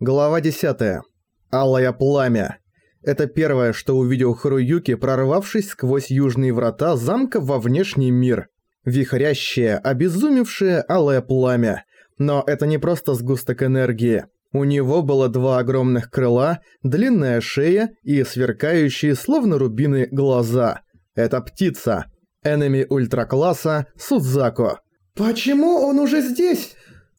Глава 10. Алое пламя. Это первое, что увидел Харуюки, прорвавшись сквозь южные врата замка во внешний мир. Вихрящее, обезумевшее алое пламя. Но это не просто сгусток энергии. У него было два огромных крыла, длинная шея и сверкающие, словно рубины, глаза. Это птица. Энеми ультракласса Судзако. «Почему он уже здесь?»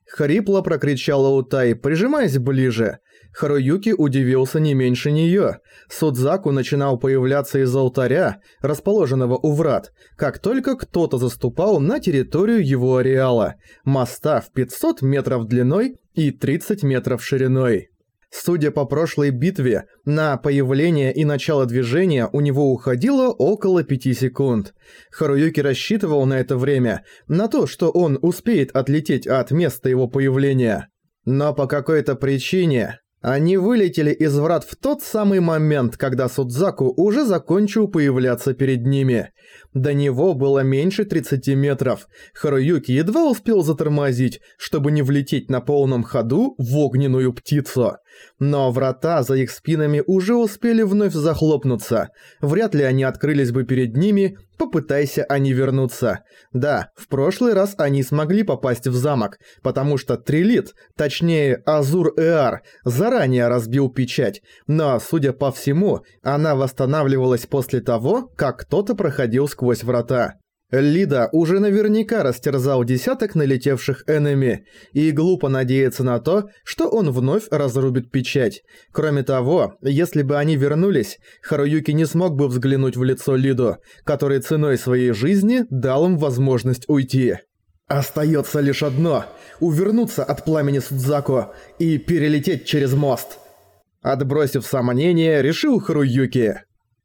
Хрипло прокричала Утай, прижимаясь ближе. Харуюки удивился не меньше неё. Судзаку начинал появляться из алтаря, расположенного у врат, как только кто-то заступал на территорию его ареала, моста в 500 метров длиной и 30 метров шириной. Судя по прошлой битве, на появление и начало движения у него уходило около 5 секунд. Харуюки рассчитывал на это время, на то, что он успеет отлететь от места его появления. Но по какой-то причине они вылетели из врат в тот самый момент, когда Судзаку уже закончил появляться перед ними. До него было меньше 30 метров. Харуюки едва успел затормозить, чтобы не влететь на полном ходу в огненную птицу. Но врата за их спинами уже успели вновь захлопнуться. Вряд ли они открылись бы перед ними, попытайся они вернуться. Да, в прошлый раз они смогли попасть в замок, потому что Трилит, точнее Азур-Эар, заранее разбил печать, но, судя по всему, она восстанавливалась после того, как кто-то проходил сквозь врата. Лида уже наверняка растерзал десяток налетевших энеми, и глупо надеяться на то, что он вновь разрубит печать. Кроме того, если бы они вернулись, Харуюки не смог бы взглянуть в лицо Лиду, который ценой своей жизни дал им возможность уйти. Остается лишь одно – увернуться от пламени Судзаку и перелететь через мост. Отбросив сомнения, решил Харуюки.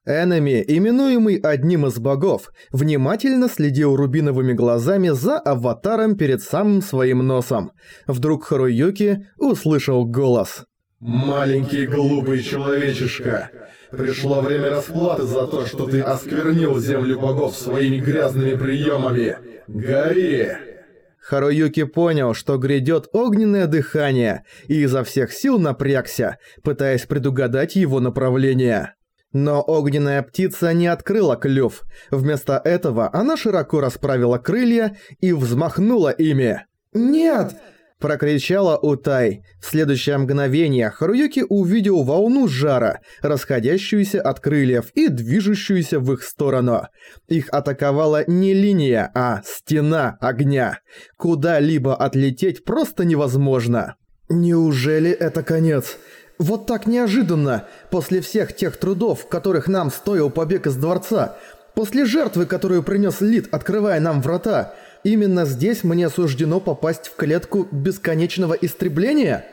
Энеми, именуемый одним из богов, внимательно следил рубиновыми глазами за аватаром перед самым своим носом. Вдруг Харуюки услышал голос. «Маленький глупый человечишка, пришло время расплаты за то, что ты осквернил землю богов своими грязными приемами. Гори!» Харуюки понял, что грядет огненное дыхание, и изо всех сил напрягся, пытаясь предугадать его направление. Но огненная птица не открыла клюв. Вместо этого она широко расправила крылья и взмахнула ими. «Нет!» – прокричала Утай. В следующее мгновение Харуюки увидел волну жара, расходящуюся от крыльев и движущуюся в их сторону. Их атаковала не линия, а стена огня. Куда-либо отлететь просто невозможно. «Неужели это конец?» Вот так неожиданно, после всех тех трудов, которых нам стоил побег из дворца, после жертвы, которую принес Лид, открывая нам врата, именно здесь мне суждено попасть в клетку бесконечного истребления?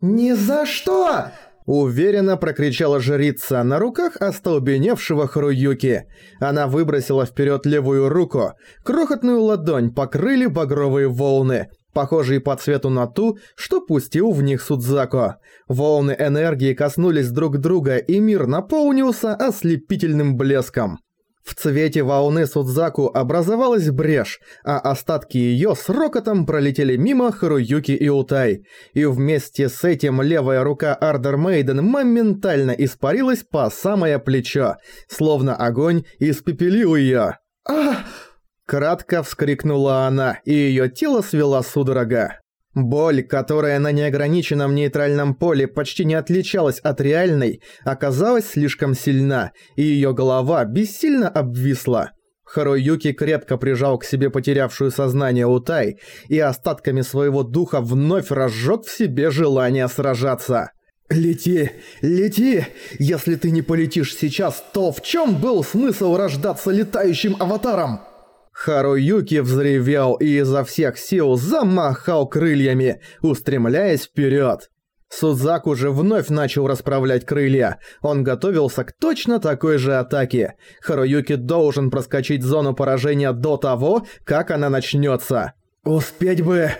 «Ни за что!» Уверенно прокричала жрица на руках остолбеневшего Харуюки. Она выбросила вперед левую руку. Крохотную ладонь покрыли багровые волны, похожие по цвету на ту, что пустил в них Судзако. Волны энергии коснулись друг друга, и мир наполнился ослепительным блеском. В цвете волны Судзаку образовалась брешь, а остатки её с рокотом пролетели мимо Харуюки и Утай, и вместе с этим левая рука Ардер Мейден моментально испарилась по самое плечо, словно огонь испепелил её. «Ах!» Кратко вскрикнула она, и её тело свела судорога. Боль, которая на неограниченном нейтральном поле почти не отличалась от реальной, оказалась слишком сильна, и её голова бессильно обвисла. Харуюки крепко прижал к себе потерявшую сознание Утай и остатками своего духа вновь разжег в себе желание сражаться. «Лети, лети! Если ты не полетишь сейчас, то в чем был смысл рождаться летающим аватаром?» Харуюки взревел и изо всех сил замахал крыльями, устремляясь вперед. Судзак уже вновь начал расправлять крылья. Он готовился к точно такой же атаке. Харуюки должен проскочить зону поражения до того, как она начнется. «Успеть бы...»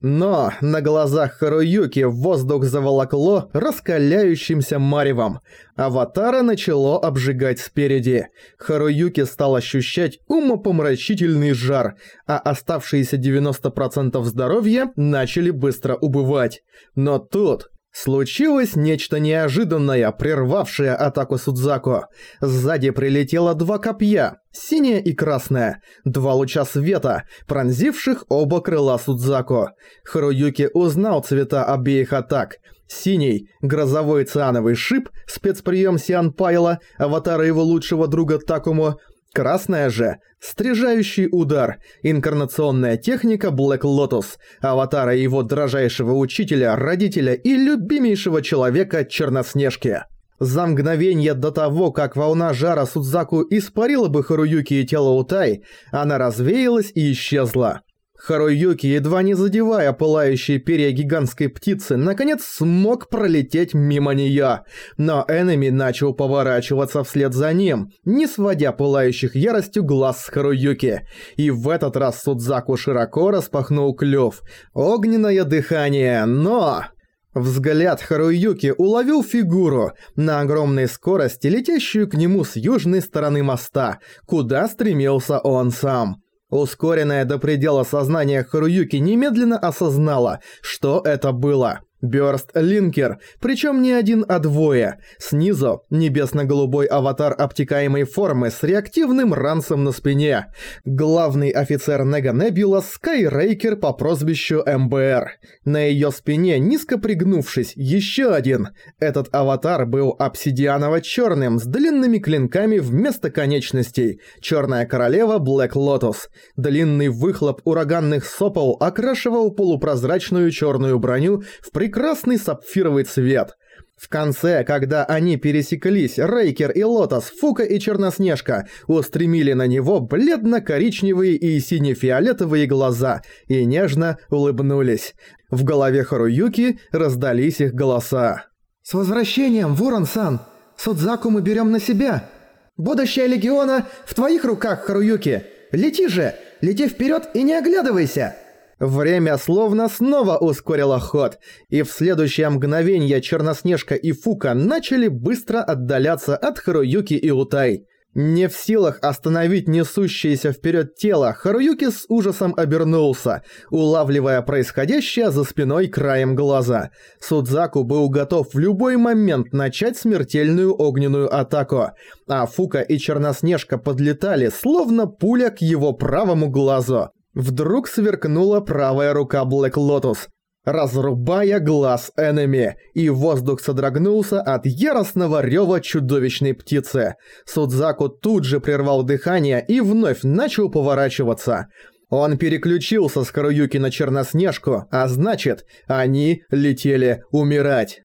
Но на глазах Харуюки воздух заволокло раскаляющимся маревом. Аватара начало обжигать спереди. Харуюки стал ощущать умопомрачительный жар, а оставшиеся 90% здоровья начали быстро убывать. Но тут Случилось нечто неожиданное, прервавшее атаку Судзаку. Сзади прилетело два копья, синее и красное, два луча света, пронзивших оба крыла Судзаку. Харуюки узнал цвета обеих атак. Синий – грозовой циановый шип, спецприем Сиан Пайла, аватара его лучшего друга Такому – Красная же – стрижающий удар, инкарнационная техника Black Lotus, аватара его дрожайшего учителя, родителя и любимейшего человека Черноснежки. За мгновение до того, как волна жара Судзаку испарила бы Харуюки и тело Утай, она развеялась и исчезла. Харуюки, едва не задевая пылающие перья гигантской птицы, наконец смог пролететь мимо неё. Но Энеми начал поворачиваться вслед за ним, не сводя пылающих яростью глаз с Харуюки. И в этот раз Судзаку широко распахнул клюв. Огненное дыхание, но... Взгляд Харуюки уловил фигуру на огромной скорости, летящую к нему с южной стороны моста, куда стремился он сам. Ускоренное до предела сознание Харуюки немедленно осознало, что это было. Бёрстлинкер, причем не один, а двое. Снизу небесно-голубой аватар обтекаемой формы с реактивным ранцем на спине. Главный офицер Нега Небула Скайрейкер по прозвищу МБР. На её спине, низко пригнувшись, ещё один. Этот аватар был обсидианово-чёрным с длинными клинками вместо конечностей. Чёрная королева Блэк Лотус. Длинный выхлоп ураганных сопол окрашивал полупрозрачную чёрную броню в прекрасный прекрасный сапфировый цвет. В конце, когда они пересеклись, Рейкер и Лотос, Фука и Черноснежка устремили на него бледно-коричневые и сине-фиолетовые глаза и нежно улыбнулись. В голове Харуюки раздались их голоса. «С возвращением, Ворон-сан! Судзаку мы берем на себя! Будущее Легиона в твоих руках, Харуюки! Лети же! Лети вперед и не оглядывайся!» Время словно снова ускорило ход, и в следующее мгновение Черноснежка и Фука начали быстро отдаляться от Харуюки и Утай. Не в силах остановить несущееся вперед тело, Харуюки с ужасом обернулся, улавливая происходящее за спиной краем глаза. Судзаку был готов в любой момент начать смертельную огненную атаку, Фука и Черноснежка подлетали, словно пуля к его правому глазу. Вдруг сверкнула правая рука Блэк Лотус, разрубая глаз Энеми, и воздух содрогнулся от яростного рёва чудовищной птицы. Судзаку тут же прервал дыхание и вновь начал поворачиваться. Он переключился с Харуюки на Черноснежку, а значит, они летели умирать.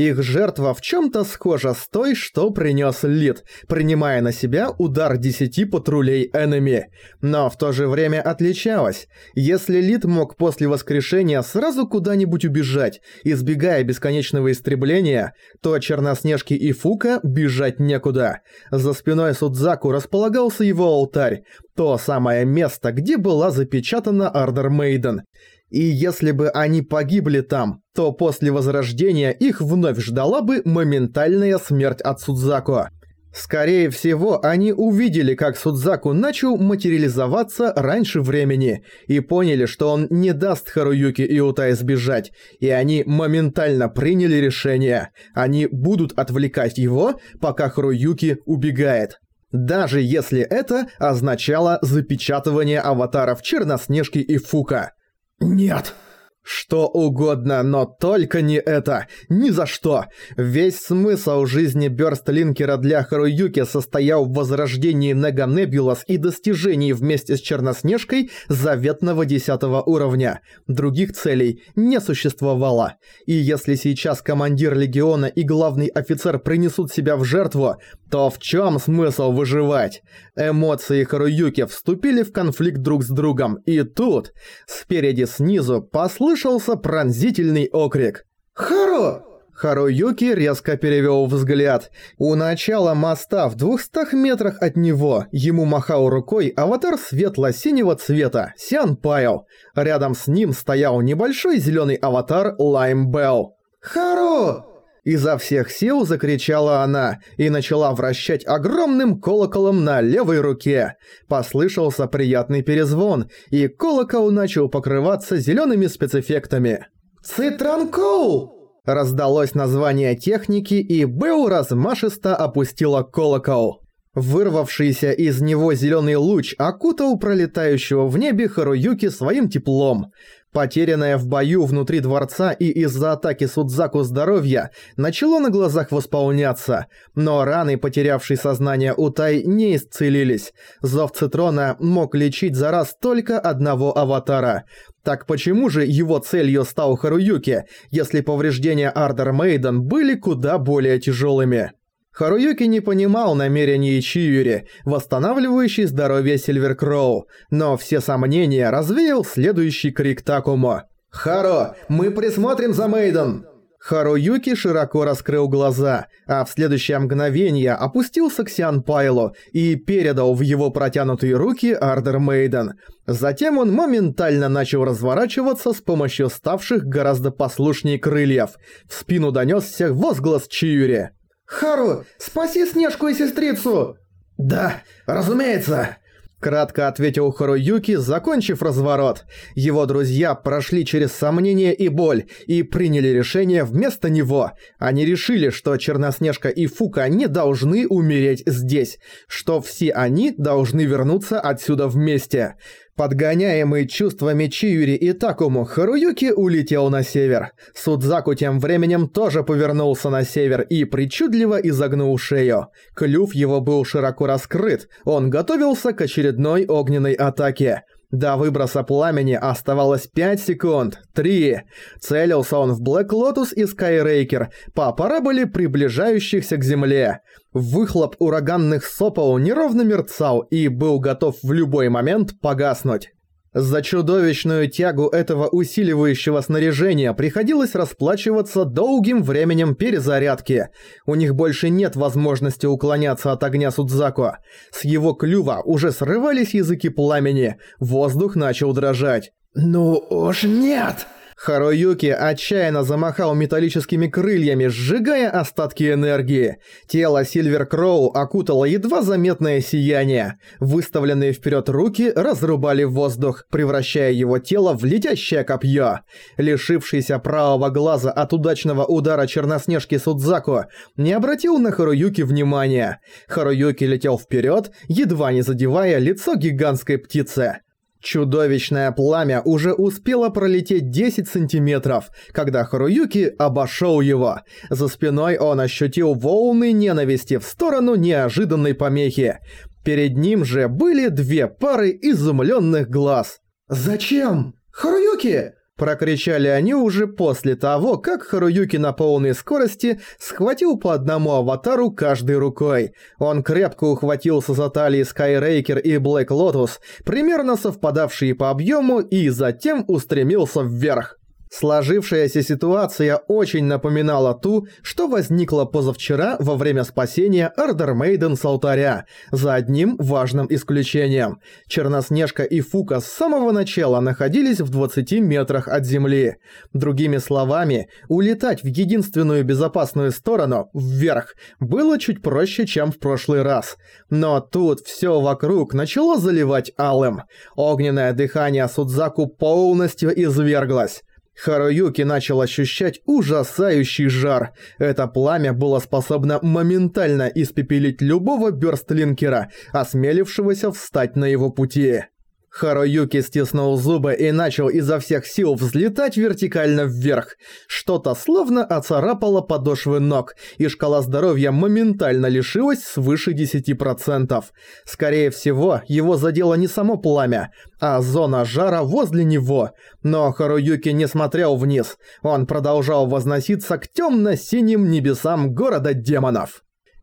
Их жертва в чем-то схожа с той, что принес Лид, принимая на себя удар десяти патрулей Энеми. Но в то же время отличалась. Если Лид мог после воскрешения сразу куда-нибудь убежать, избегая бесконечного истребления, то Черноснежки и Фука бежать некуда. За спиной Судзаку располагался его алтарь, то самое место, где была запечатана Ардер Мейден. И если бы они погибли там, то после возрождения их вновь ждала бы моментальная смерть от Судзаку. Скорее всего, они увидели, как Судзаку начал материализоваться раньше времени и поняли, что он не даст Харуюки и Утай сбежать, и они моментально приняли решение. Они будут отвлекать его, пока Харуюки убегает. Даже если это означало запечатывание аватаров Черноснежки и Фука. «Нет!» Что угодно, но только не это. Ни за что. Весь смысл жизни Бёрстлинкера для Харуюки состоял в возрождении Нега Небулас и достижении вместе с Черноснежкой заветного десятого уровня. Других целей не существовало. И если сейчас командир Легиона и главный офицер принесут себя в жертву, то в чем смысл выживать? Эмоции Харуюки вступили в конфликт друг с другом, и тут, спереди снизу, послышалось послышался пронзительный окрик. «Хару!» Харуюки резко перевел взгляд. У начала моста в двухстах метрах от него ему махал рукой аватар светло-синего цвета, Сян Пайо. Рядом с ним стоял небольшой зеленый аватар Лайм Белл. «Хару!» Изо всех сил закричала она и начала вращать огромным колоколом на левой руке. Послышался приятный перезвон, и колокол начал покрываться зелеными спецэффектами. «Цитранкоу!» Раздалось название техники, и Бэу размашисто опустила колокол. Вырвавшийся из него зеленый луч окутал пролетающего в небе Харуюки своим теплом. Потерянное в бою внутри дворца и из-за атаки Судзаку здоровья начало на глазах восполняться, но раны, потерявшие сознание Утай, не исцелились. Зов Цитрона мог лечить за раз только одного аватара. Так почему же его целью стал Харуюки, если повреждения Ардер Мейден были куда более тяжелыми? Харуюки не понимал намерений Чиюри, восстанавливающей здоровье Сильвер Кроу, но все сомнения развеял следующий крик Такумо. «Харо, мы присмотрим за Мейден!» Харуюки широко раскрыл глаза, а в следующее мгновение опустился к Сиан Пайлу и передал в его протянутые руки Ардер Мейден. Затем он моментально начал разворачиваться с помощью ставших гораздо послушнее крыльев. В спину донесся возглас Чиюри. «Хару, спаси Снежку и сестрицу!» «Да, разумеется!» Кратко ответил Харуюки, закончив разворот. Его друзья прошли через сомнения и боль и приняли решение вместо него. Они решили, что Черноснежка и Фука не должны умереть здесь, что все они должны вернуться отсюда вместе. Подгоняемый чувствами Чиюри и Такому, Харуюки улетел на север. Судзаку тем временем тоже повернулся на север и причудливо изогнул шею. Клюв его был широко раскрыт, он готовился к очередной огненной атаке. До выброса пламени оставалось 5 секунд. 3. Целился он в Блэк Лотус и Скайрейкер по параболе приближающихся к земле. Выхлоп ураганных сопел неровно мерцал и был готов в любой момент погаснуть. За чудовищную тягу этого усиливающего снаряжения приходилось расплачиваться долгим временем перезарядки. У них больше нет возможности уклоняться от огня Судзаку. С его клюва уже срывались языки пламени, воздух начал дрожать. «Ну уж нет!» Харуюки отчаянно замахал металлическими крыльями, сжигая остатки энергии. Тело Сильвер Кроу окутало едва заметное сияние. Выставленные вперед руки разрубали воздух, превращая его тело в летящее копье. Лишившийся правого глаза от удачного удара Черноснежки Судзаку не обратил на Харуюки внимания. Харуюки летел вперед, едва не задевая лицо гигантской птицы. Чудовищное пламя уже успело пролететь 10 сантиметров, когда Харуюки обошел его. За спиной он ощутил волны ненависти в сторону неожиданной помехи. Перед ним же были две пары изумленных глаз. «Зачем? Харуюки!» Прокричали они уже после того, как Харуюки на полной скорости схватил по одному аватару каждой рукой. Он крепко ухватился за талии Скайрейкер и Блэк Лотус, примерно совпадавшие по объему, и затем устремился вверх. Сложившаяся ситуация очень напоминала ту, что возникла позавчера во время спасения Ардор Мейден с алтаря, за одним важным исключением. Черноснежка и Фука с самого начала находились в 20 метрах от земли. Другими словами, улетать в единственную безопасную сторону, вверх, было чуть проще, чем в прошлый раз. Но тут все вокруг начало заливать алым. Огненное дыхание Судзаку полностью изверглось. Харуюки начал ощущать ужасающий жар. Это пламя было способно моментально испепелить любого бёрстлинкера, осмелившегося встать на его пути. Харуюки стиснул зубы и начал изо всех сил взлетать вертикально вверх. Что-то словно оцарапало подошвы ног, и шкала здоровья моментально лишилась свыше 10%. Скорее всего, его задело не само пламя, а зона жара возле него. Но Харуюки не смотрел вниз, он продолжал возноситься к темно-синим небесам города демонов.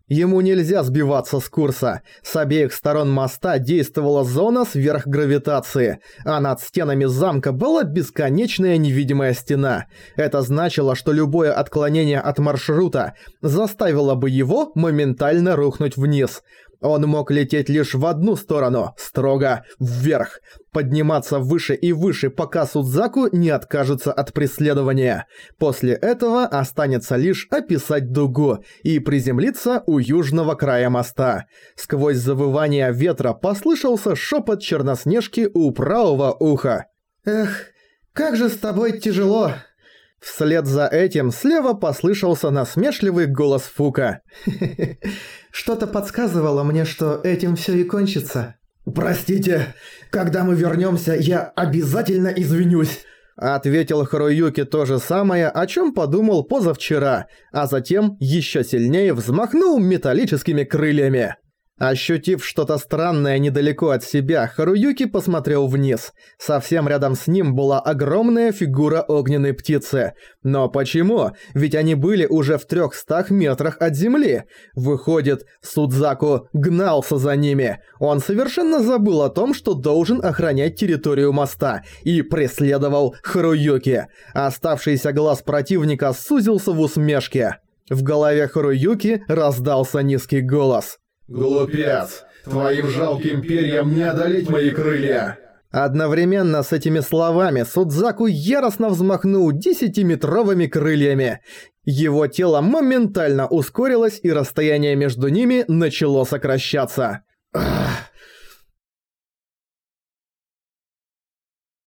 Ему нельзя сбиваться с курса. С обеих сторон моста действовала зона сверхгравитации, а над стенами замка была бесконечная невидимая стена. Это значило, что любое отклонение от маршрута заставило бы его моментально рухнуть вниз – он мог лететь лишь в одну сторону, строго вверх, подниматься выше и выше, пока Судзаку не откажется от преследования. После этого останется лишь описать дугу и приземлиться у южного края моста. Сквозь завывание ветра послышался шепот Черноснежки у правого уха. «Эх, как же с тобой тяжело!» Вслед за этим слева послышался насмешливый голос Фука. Что-то подсказывало мне, что этим все и кончится. «Простите, когда мы вернемся, я обязательно извинюсь!» Ответил Харуюки то же самое, о чем подумал позавчера, а затем еще сильнее взмахнул металлическими крыльями. Ощутив что-то странное недалеко от себя, Харуюки посмотрел вниз. Совсем рядом с ним была огромная фигура огненной птицы. Но почему? Ведь они были уже в трехстах метрах от земли. Выходит, Судзаку гнался за ними. Он совершенно забыл о том, что должен охранять территорию моста, и преследовал Харуюки. Оставшийся глаз противника сузился в усмешке. В голове Харуюки раздался низкий голос. «Глупец! Твоим жалким перьям не одолеть мои крылья!» Одновременно с этими словами Судзаку яростно взмахнул десятиметровыми крыльями. Его тело моментально ускорилось и расстояние между ними начало сокращаться. Ах.